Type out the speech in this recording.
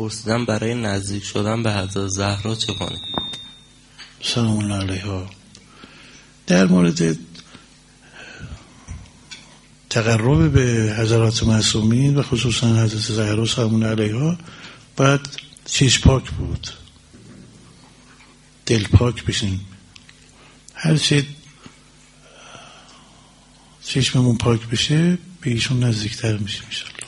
پرسیدم برای نزدیک شدن به حضرت زهرا چه کنیم سلام علیها. در مورد تقرب به حضرات معصومین و خصوصا حضرت زهرا سلام علیها باید چیز پاک بود. دل پاک بشیم هر چی چشممون پاک بشه به ایشون نزدیکتر میشه میشه